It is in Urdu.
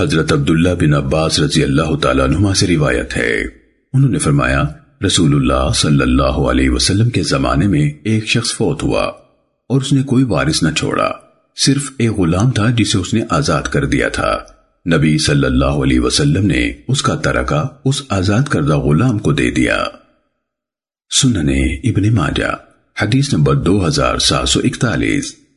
حضرت عبداللہ بن عباس رضی اللہ تعالیٰ عنہ سے روایت ہے۔ انہوں نے فرمایا، رسول اللہ صلی اللہ علیہ وسلم کے زمانے میں ایک شخص فوت ہوا اور اس نے کوئی وارث نہ چھوڑا۔ صرف ایک غلام تھا جسے اس نے آزاد کر دیا تھا۔ نبی صلی اللہ علیہ وسلم نے اس کا ترکہ اس آزاد کردہ غلام کو دے دیا۔ سننے ابن ماجہ، حدیث نمبر دو ہزار سات سو اکتالیس۔